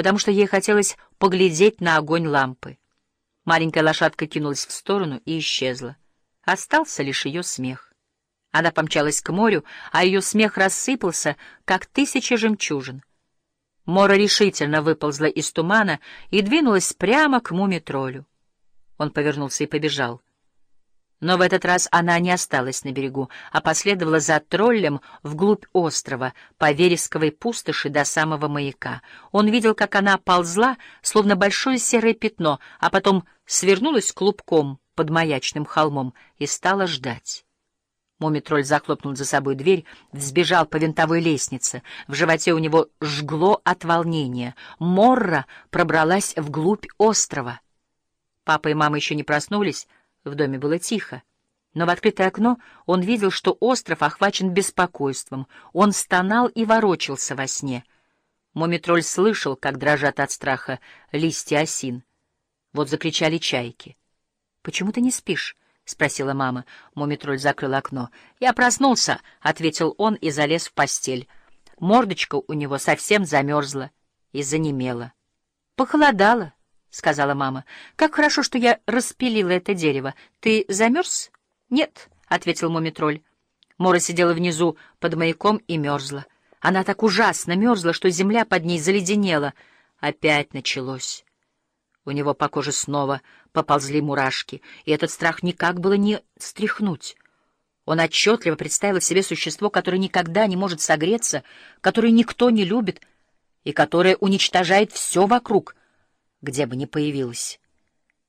потому что ей хотелось поглядеть на огонь лампы. Маленькая лошадка кинулась в сторону и исчезла. Остался лишь ее смех. Она помчалась к морю, а ее смех рассыпался, как тысяча жемчужин. Мора решительно выползла из тумана и двинулась прямо к муми-троллю. Он повернулся и побежал. Но в этот раз она не осталась на берегу, а последовала за троллем вглубь острова, по вересковой пустоши до самого маяка. Он видел, как она ползла, словно большое серое пятно, а потом свернулась клубком под маячным холмом и стала ждать. Мумитроль захлопнул за собой дверь, взбежал по винтовой лестнице. В животе у него жгло от волнения. Морра пробралась вглубь острова. Папа и мама еще не проснулись, в доме было тихо. Но в открытое окно он видел, что остров охвачен беспокойством. Он стонал и ворочался во сне. Мумитроль слышал, как дрожат от страха листья осин. Вот закричали чайки. — Почему ты не спишь? — спросила мама. Мумитроль закрыл окно. — Я проснулся, — ответил он и залез в постель. Мордочка у него совсем замерзла и занемела. Похолодало, — сказала мама. — Как хорошо, что я распилила это дерево. Ты замерз? — Нет, — ответил Мумитроль. Мора сидела внизу под маяком и мерзла. Она так ужасно мерзла, что земля под ней заледенела. Опять началось. У него по коже снова поползли мурашки, и этот страх никак было не стряхнуть. Он отчетливо представил себе существо, которое никогда не может согреться, которое никто не любит и которое уничтожает все вокруг, где бы ни появилось.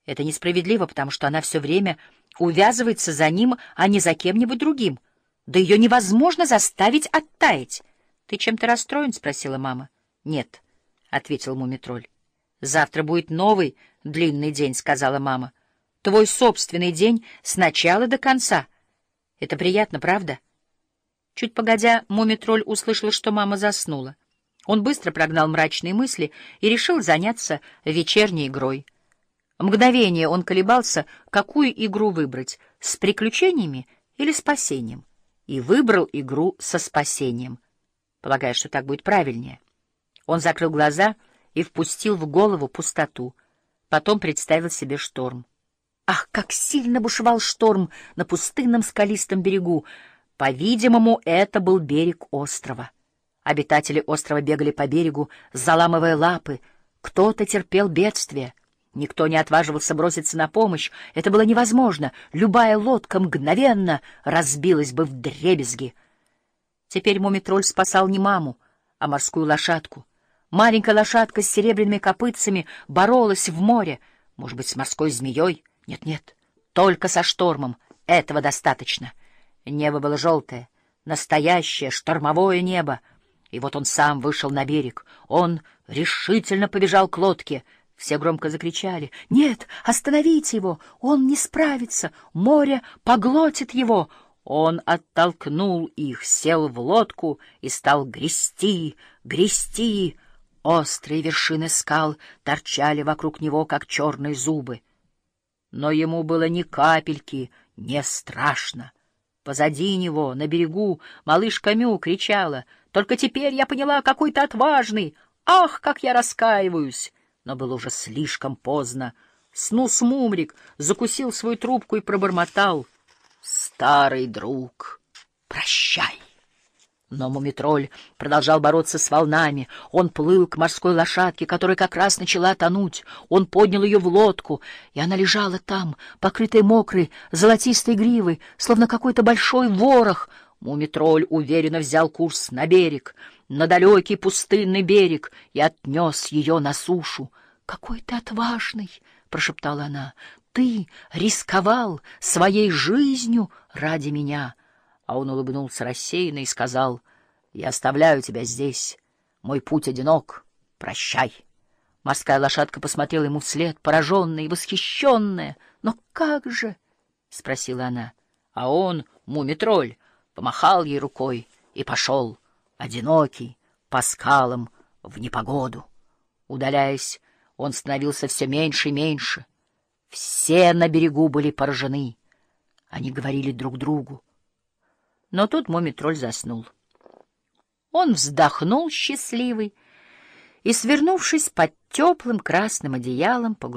Это несправедливо, потому что она все время увязывается за ним, а не за кем-нибудь другим. Да ее невозможно заставить оттаять. — Ты чем-то расстроен? — спросила мама. — Нет, — ответил Мумитроль. «Завтра будет новый длинный день», — сказала мама. «Твой собственный день с начала до конца. Это приятно, правда?» Чуть погодя, Мумитроль услышал, что мама заснула. Он быстро прогнал мрачные мысли и решил заняться вечерней игрой. Мгновение он колебался, какую игру выбрать — с приключениями или спасением, и выбрал игру со спасением, полагая, что так будет правильнее. Он закрыл глаза — и впустил в голову пустоту. Потом представил себе шторм. Ах, как сильно бушевал шторм на пустынном скалистом берегу! По-видимому, это был берег острова. Обитатели острова бегали по берегу, заламывая лапы. Кто-то терпел бедствие. Никто не отваживался броситься на помощь. Это было невозможно. Любая лодка мгновенно разбилась бы в дребезги. Теперь Мумитроль спасал не маму, а морскую лошадку. Маленькая лошадка с серебряными копытцами боролась в море, может быть, с морской змеей? Нет-нет, только со штормом. Этого достаточно. Небо было желтое, настоящее штормовое небо. И вот он сам вышел на берег. Он решительно побежал к лодке. Все громко закричали. «Нет, остановите его! Он не справится! Море поглотит его!» Он оттолкнул их, сел в лодку и стал грести, грести, Острые вершины скал торчали вокруг него, как черные зубы. Но ему было ни капельки не страшно. Позади него, на берегу, малышка Мю кричала. «Только теперь я поняла, какой ты отважный! Ах, как я раскаиваюсь!» Но было уже слишком поздно. Снус Мумрик закусил свою трубку и пробормотал. «Старый друг, прощай!» Но Мумитроль продолжал бороться с волнами. Он плыл к морской лошадке, которая как раз начала тонуть. Он поднял ее в лодку, и она лежала там, покрытая мокрой, золотистой гривой, словно какой-то большой ворох. Мумитроль уверенно взял курс на берег, на далекий пустынный берег, и отнес ее на сушу. — Какой ты отважный! — прошептала она. — Ты рисковал своей жизнью ради меня! — а он улыбнулся рассеянно и сказал, «Я оставляю тебя здесь. Мой путь одинок. Прощай». Морская лошадка посмотрела ему вслед, пораженная и восхищенная. «Но как же?» — спросила она. А он, мумитроль, помахал ей рукой и пошел, одинокий, по скалам, в непогоду. Удаляясь, он становился все меньше и меньше. Все на берегу были поражены. Они говорили друг другу. Но тут Мумитроль заснул. Он вздохнул счастливый и, свернувшись под теплым красным одеялом,